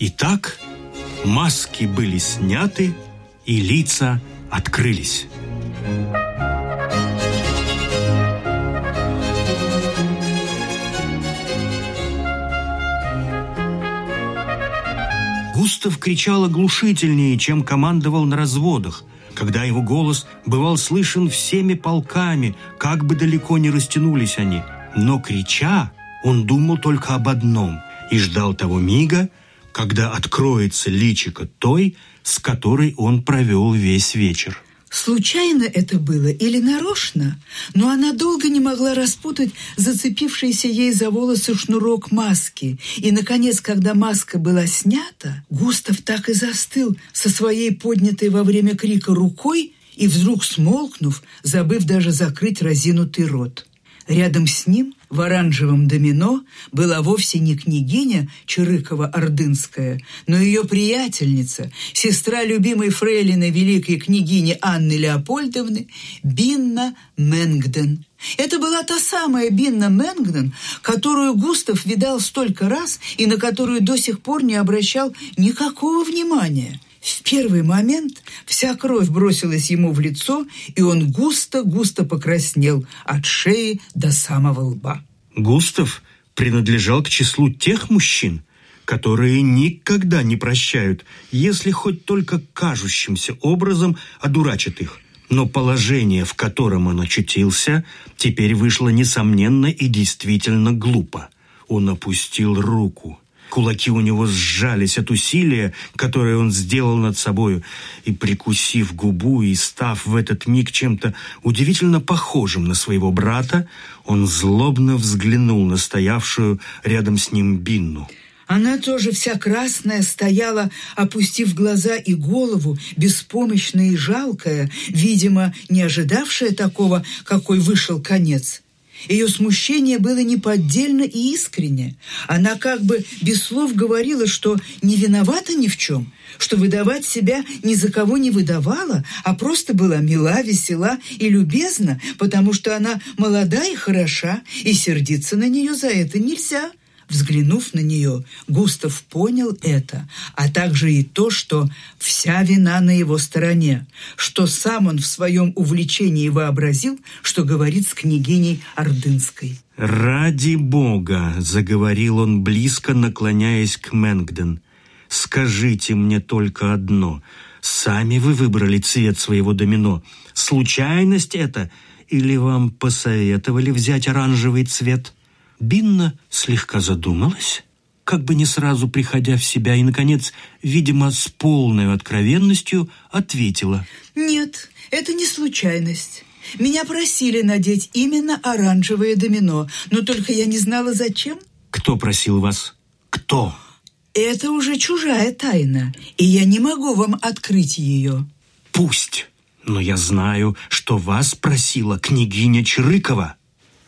Итак, маски были сняты, и лица открылись. Густав кричал оглушительнее, чем командовал на разводах, когда его голос бывал слышен всеми полками, как бы далеко не растянулись они. Но крича, он думал только об одном и ждал того мига, когда откроется личико той, с которой он провел весь вечер. Случайно это было или нарочно, но она долго не могла распутать зацепившийся ей за волосы шнурок маски. И, наконец, когда маска была снята, Густав так и застыл со своей поднятой во время крика рукой и, вдруг смолкнув, забыв даже закрыть разинутый рот. Рядом с ним в оранжевом домино была вовсе не княгиня Чирыкова-Ордынская, но ее приятельница, сестра любимой фрейлины великой княгини Анны Леопольдовны Бинна Менгден. Это была та самая Бинна Менгден, которую Густав видал столько раз и на которую до сих пор не обращал никакого внимания. В первый момент вся кровь бросилась ему в лицо, и он густо-густо покраснел от шеи до самого лба. Густав принадлежал к числу тех мужчин, которые никогда не прощают, если хоть только кажущимся образом одурачат их. Но положение, в котором он очутился, теперь вышло несомненно и действительно глупо. Он опустил руку – Кулаки у него сжались от усилия, которое он сделал над собою, и, прикусив губу и став в этот миг чем-то удивительно похожим на своего брата, он злобно взглянул на стоявшую рядом с ним Бинну. Она тоже вся красная стояла, опустив глаза и голову, беспомощная и жалкая, видимо, не ожидавшая такого, какой вышел конец. Ее смущение было неподдельно и искренне. Она как бы без слов говорила, что не виновата ни в чем, что выдавать себя ни за кого не выдавала, а просто была мила, весела и любезна, потому что она молода и хороша, и сердиться на нее за это нельзя. Взглянув на нее, Густав понял это, а также и то, что вся вина на его стороне, что сам он в своем увлечении вообразил, что говорит с княгиней Ордынской. «Ради Бога!» — заговорил он, близко наклоняясь к Мэнгден. «Скажите мне только одно. Сами вы выбрали цвет своего домино. Случайность это? Или вам посоветовали взять оранжевый цвет?» Бинна слегка задумалась, как бы не сразу приходя в себя, и, наконец, видимо, с полной откровенностью ответила. «Нет, это не случайность. Меня просили надеть именно оранжевое домино, но только я не знала, зачем». «Кто просил вас? Кто?» «Это уже чужая тайна, и я не могу вам открыть ее». «Пусть, но я знаю, что вас просила княгиня Чирыкова».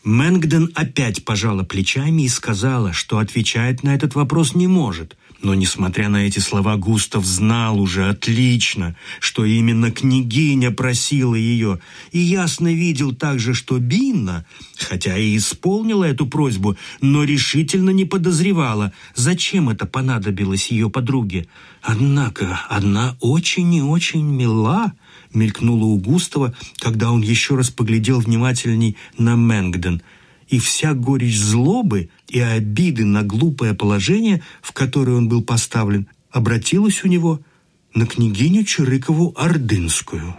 Мэнгден опять пожала плечами и сказала, что отвечать на этот вопрос не может. Но, несмотря на эти слова, Густав знал уже отлично, что именно княгиня просила ее, и ясно видел также, что Бинна, хотя и исполнила эту просьбу, но решительно не подозревала, зачем это понадобилось ее подруге. Однако она очень и очень мила, мелькнуло у Густава, когда он еще раз поглядел внимательней на Мэнгден. И вся горечь злобы и обиды на глупое положение, в которое он был поставлен, обратилась у него на княгиню Чирыкову Ордынскую.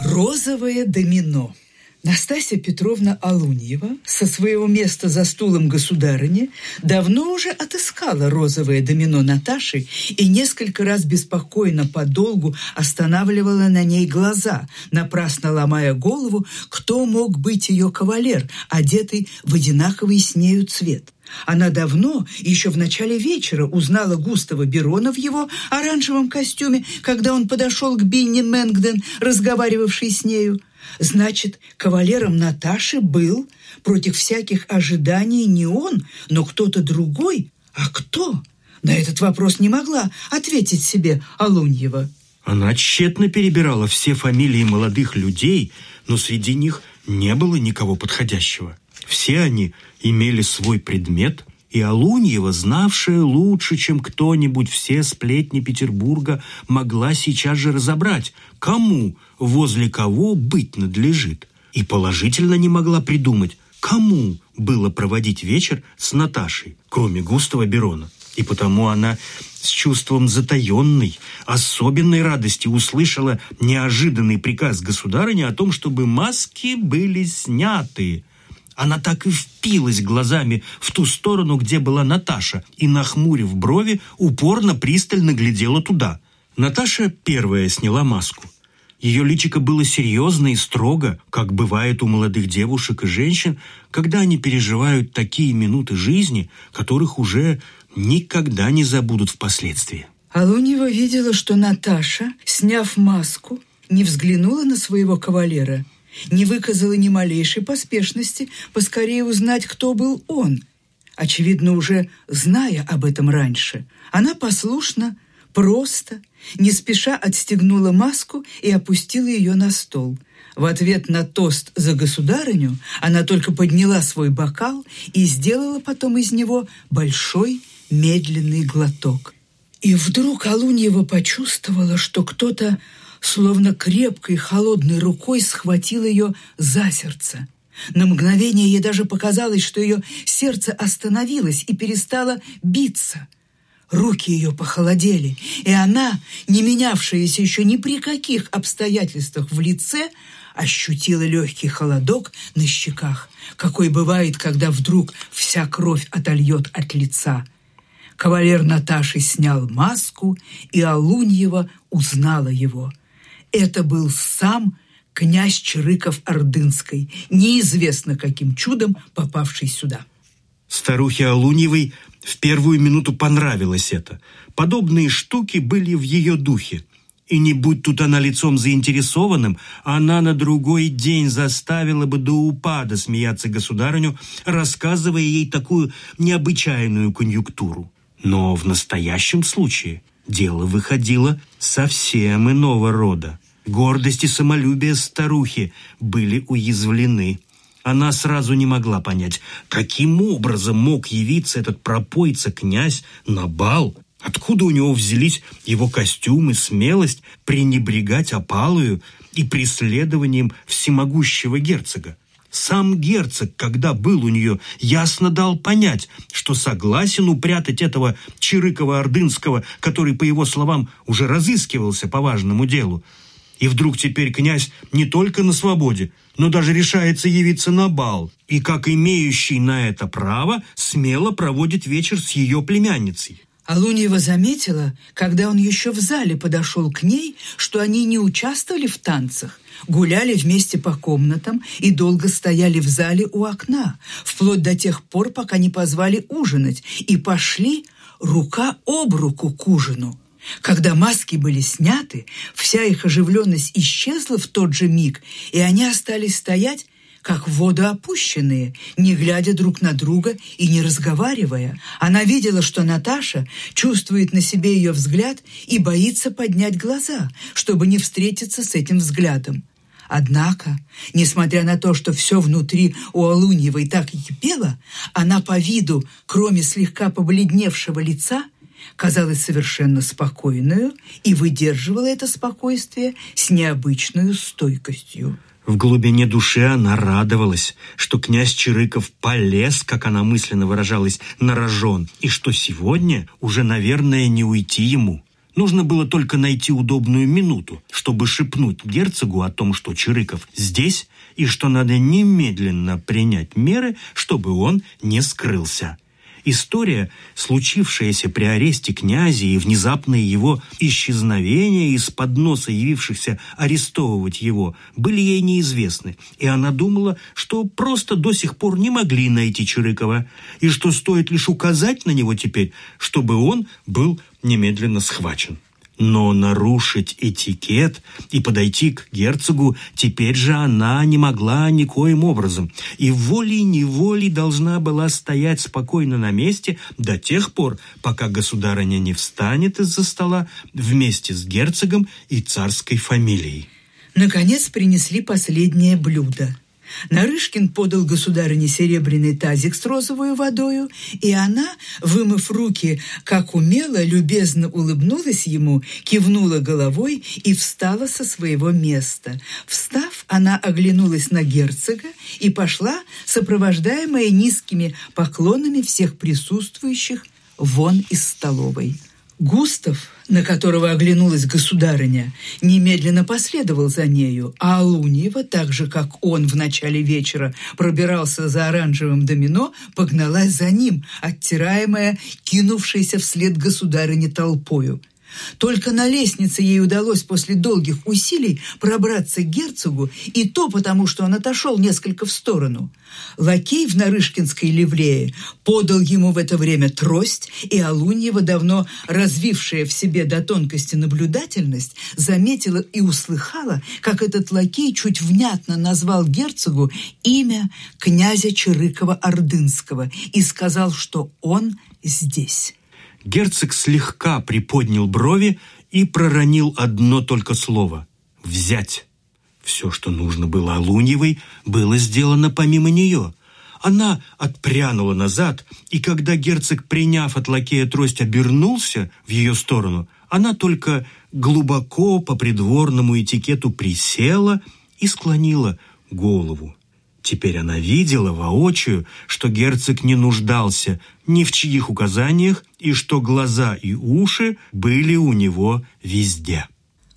Розовое домино – Настасья Петровна Алуньева со своего места за стулом государыни давно уже отыскала розовое домино Наташи и несколько раз беспокойно подолгу останавливала на ней глаза, напрасно ломая голову, кто мог быть ее кавалер, одетый в одинаковый с нею цвет. Она давно, еще в начале вечера, узнала Густава Берона в его оранжевом костюме, когда он подошел к Бинни Мэнгден, разговаривавшей с нею. Значит, кавалером Наташи был, против всяких ожиданий, не он, но кто-то другой. А кто? На этот вопрос не могла ответить себе Алуньева. Она тщетно перебирала все фамилии молодых людей, но среди них не было никого подходящего. Все они имели свой предмет, и Алуньева, знавшая лучше, чем кто-нибудь все сплетни Петербурга, могла сейчас же разобрать, кому возле кого быть надлежит, и положительно не могла придумать, кому было проводить вечер с Наташей, кроме Густава Берона. И потому она с чувством затаенной, особенной радости услышала неожиданный приказ государыни о том, чтобы маски были сняты. Она так и впилась глазами в ту сторону, где была Наташа, и, нахмурив брови, упорно пристально глядела туда. Наташа первая сняла маску. Ее личико было серьезно и строго, как бывает у молодых девушек и женщин, когда они переживают такие минуты жизни, которых уже никогда не забудут впоследствии. Алуньева видела, что Наташа, сняв маску, не взглянула на своего кавалера, не выказала ни малейшей поспешности поскорее узнать, кто был он. Очевидно, уже зная об этом раньше, она послушно, просто, не спеша отстегнула маску и опустила ее на стол. В ответ на тост за государыню она только подняла свой бокал и сделала потом из него большой медленный глоток. И вдруг Алуньева почувствовала, что кто-то словно крепкой холодной рукой схватил ее за сердце. На мгновение ей даже показалось, что ее сердце остановилось и перестало биться. Руки ее похолодели, и она, не менявшаяся еще ни при каких обстоятельствах в лице, ощутила легкий холодок на щеках, какой бывает, когда вдруг вся кровь отольет от лица – Кавалер Наташи снял маску, и Алуньева узнала его. Это был сам князь Чирыков-Ордынской, неизвестно каким чудом попавший сюда. Старухе Алуньевой в первую минуту понравилось это. Подобные штуки были в ее духе. И не будь тут она лицом заинтересованным, она на другой день заставила бы до упада смеяться государыню, рассказывая ей такую необычайную конъюнктуру. Но в настоящем случае дело выходило совсем иного рода. Гордость и самолюбие старухи были уязвлены. Она сразу не могла понять, каким образом мог явиться этот пропойца-князь на бал, откуда у него взялись его костюмы, смелость пренебрегать опалою и преследованием всемогущего герцога. Сам герцог, когда был у нее, ясно дал понять, что согласен упрятать этого Чирыкова-Ордынского, который, по его словам, уже разыскивался по важному делу. И вдруг теперь князь не только на свободе, но даже решается явиться на бал, и, как имеющий на это право, смело проводит вечер с ее племянницей. Алуньева заметила, когда он еще в зале подошел к ней, что они не участвовали в танцах, гуляли вместе по комнатам и долго стояли в зале у окна, вплоть до тех пор, пока не позвали ужинать, и пошли рука об руку к ужину. Когда маски были сняты, вся их оживленность исчезла в тот же миг, и они остались стоять как в воду опущенные, не глядя друг на друга и не разговаривая. Она видела, что Наташа чувствует на себе ее взгляд и боится поднять глаза, чтобы не встретиться с этим взглядом. Однако, несмотря на то, что все внутри у Алуньевой так и кипело, она по виду, кроме слегка побледневшего лица, казалась совершенно спокойную и выдерживала это спокойствие с необычной стойкостью. В глубине души она радовалась, что князь Чирыков полез, как она мысленно выражалась, на рожон, и что сегодня уже, наверное, не уйти ему. Нужно было только найти удобную минуту, чтобы шепнуть герцогу о том, что Чирыков здесь, и что надо немедленно принять меры, чтобы он не скрылся. История, случившаяся при аресте князя и внезапное его исчезновение из-под носа явившихся арестовывать его, были ей неизвестны, и она думала, что просто до сих пор не могли найти Чирыкова, и что стоит лишь указать на него теперь, чтобы он был немедленно схвачен. Но нарушить этикет и подойти к герцогу теперь же она не могла никоим образом, и волей-неволей должна была стоять спокойно на месте до тех пор, пока государыня не встанет из-за стола вместе с герцогом и царской фамилией. Наконец принесли последнее блюдо. Нарышкин подал государыне серебряный тазик с розовой водою, и она, вымыв руки, как умело, любезно улыбнулась ему, кивнула головой и встала со своего места. Встав, она оглянулась на герцога и пошла, сопровождаемая низкими поклонами всех присутствующих, вон из столовой. Густав, на которого оглянулась государыня, немедленно последовал за нею, а Алуньева, так же, как он в начале вечера пробирался за оранжевым домино, погналась за ним, оттираемая, кинувшейся вслед государыне толпою – только на лестнице ей удалось после долгих усилий пробраться к герцогу, и то потому, что он отошел несколько в сторону. Лакей в Нарышкинской ливрее подал ему в это время трость, и Алуньева, давно развившая в себе до тонкости наблюдательность, заметила и услыхала, как этот лакей чуть внятно назвал герцогу имя князя Чирыкова-Ордынского и сказал, что он здесь. Герцог слегка приподнял брови и проронил одно только слово – «взять». Все, что нужно было Алуньевой, было сделано помимо нее. Она отпрянула назад, и когда герцог, приняв от лакея трость, обернулся в ее сторону, она только глубоко по придворному этикету присела и склонила голову. Теперь она видела воочию, что герцог не нуждался ни в чьих указаниях и что глаза и уши были у него везде.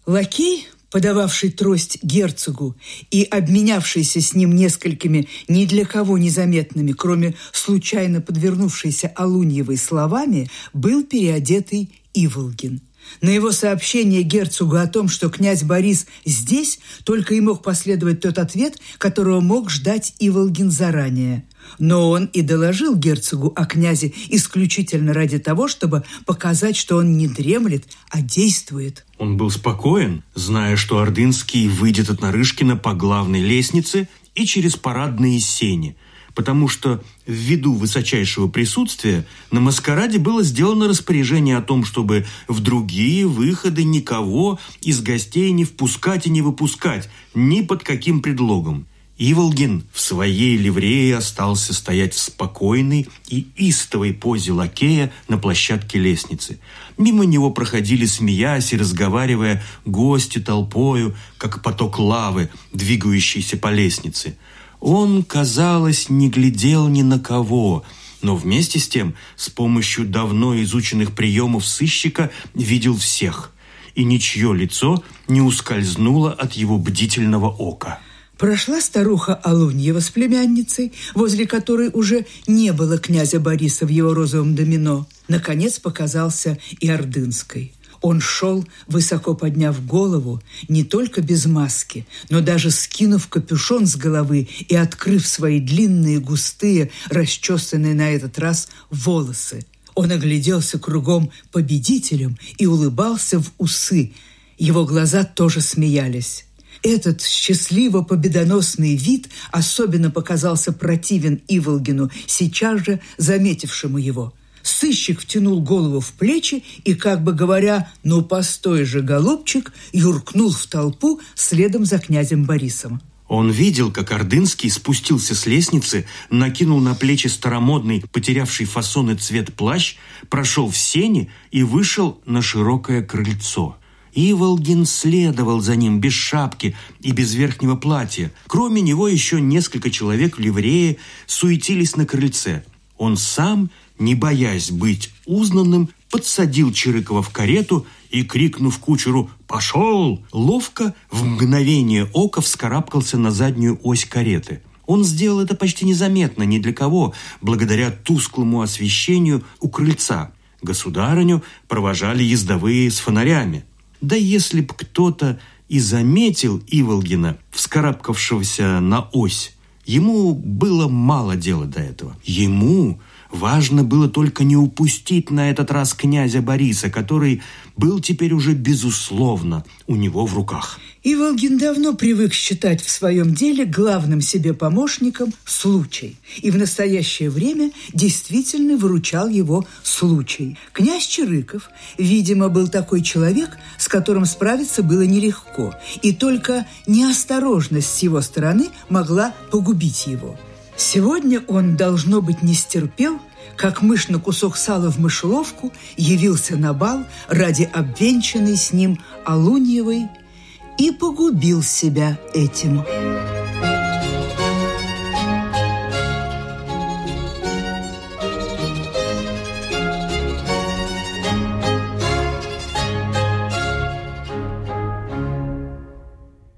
Лакей, подававший трость герцогу и обменявшийся с ним несколькими ни для кого незаметными, кроме случайно подвернувшейся Алуньевой словами, был переодетый Иволгин – на его сообщение герцогу о том, что князь Борис здесь, только и мог последовать тот ответ, которого мог ждать Иволгин заранее. Но он и доложил герцогу о князе исключительно ради того, чтобы показать, что он не дремлет, а действует. Он был спокоен, зная, что Ордынский выйдет от Нарышкина по главной лестнице и через парадные сени – потому что ввиду высочайшего присутствия на маскараде было сделано распоряжение о том, чтобы в другие выходы никого из гостей не впускать и не выпускать, ни под каким предлогом. Иволгин в своей ливрее остался стоять в спокойной и истовой позе лакея на площадке лестницы. Мимо него проходили, смеясь и разговаривая, гости толпою, как поток лавы, двигающийся по лестнице – он, казалось, не глядел ни на кого, но вместе с тем с помощью давно изученных приемов сыщика видел всех, и ничье лицо не ускользнуло от его бдительного ока. Прошла старуха Алуньева с племянницей, возле которой уже не было князя Бориса в его розовом домино. Наконец показался и Ордынской. Он шел, высоко подняв голову, не только без маски, но даже скинув капюшон с головы и открыв свои длинные, густые, расчесанные на этот раз волосы. Он огляделся кругом победителем и улыбался в усы. Его глаза тоже смеялись. Этот счастливо победоносный вид особенно показался противен Иволгину, сейчас же заметившему его – Сыщик втянул голову в плечи и, как бы говоря, «Ну, постой же, голубчик!» юркнул в толпу следом за князем Борисом. Он видел, как Ордынский спустился с лестницы, накинул на плечи старомодный, потерявший фасон и цвет плащ, прошел в сени и вышел на широкое крыльцо. Иволгин следовал за ним без шапки и без верхнего платья. Кроме него еще несколько человек в ливрее суетились на крыльце. Он сам не боясь быть узнанным, подсадил Чирыкова в карету и, крикнув кучеру «Пошел!», ловко в мгновение ока вскарабкался на заднюю ось кареты. Он сделал это почти незаметно ни для кого, благодаря тусклому освещению у крыльца. Государыню провожали ездовые с фонарями. Да если б кто-то и заметил Иволгина, вскарабкавшегося на ось, ему было мало дела до этого. Ему Важно было только не упустить на этот раз князя Бориса, который был теперь уже безусловно у него в руках. Иволгин давно привык считать в своем деле главным себе помощником случай. И в настоящее время действительно выручал его случай. Князь Чирыков, видимо, был такой человек, с которым справиться было нелегко. И только неосторожность с его стороны могла погубить его. Сегодня он, должно быть, не стерпел, как мышь на кусок сала в мышеловку явился на бал ради обвенчанной с ним Алуньевой и погубил себя этим.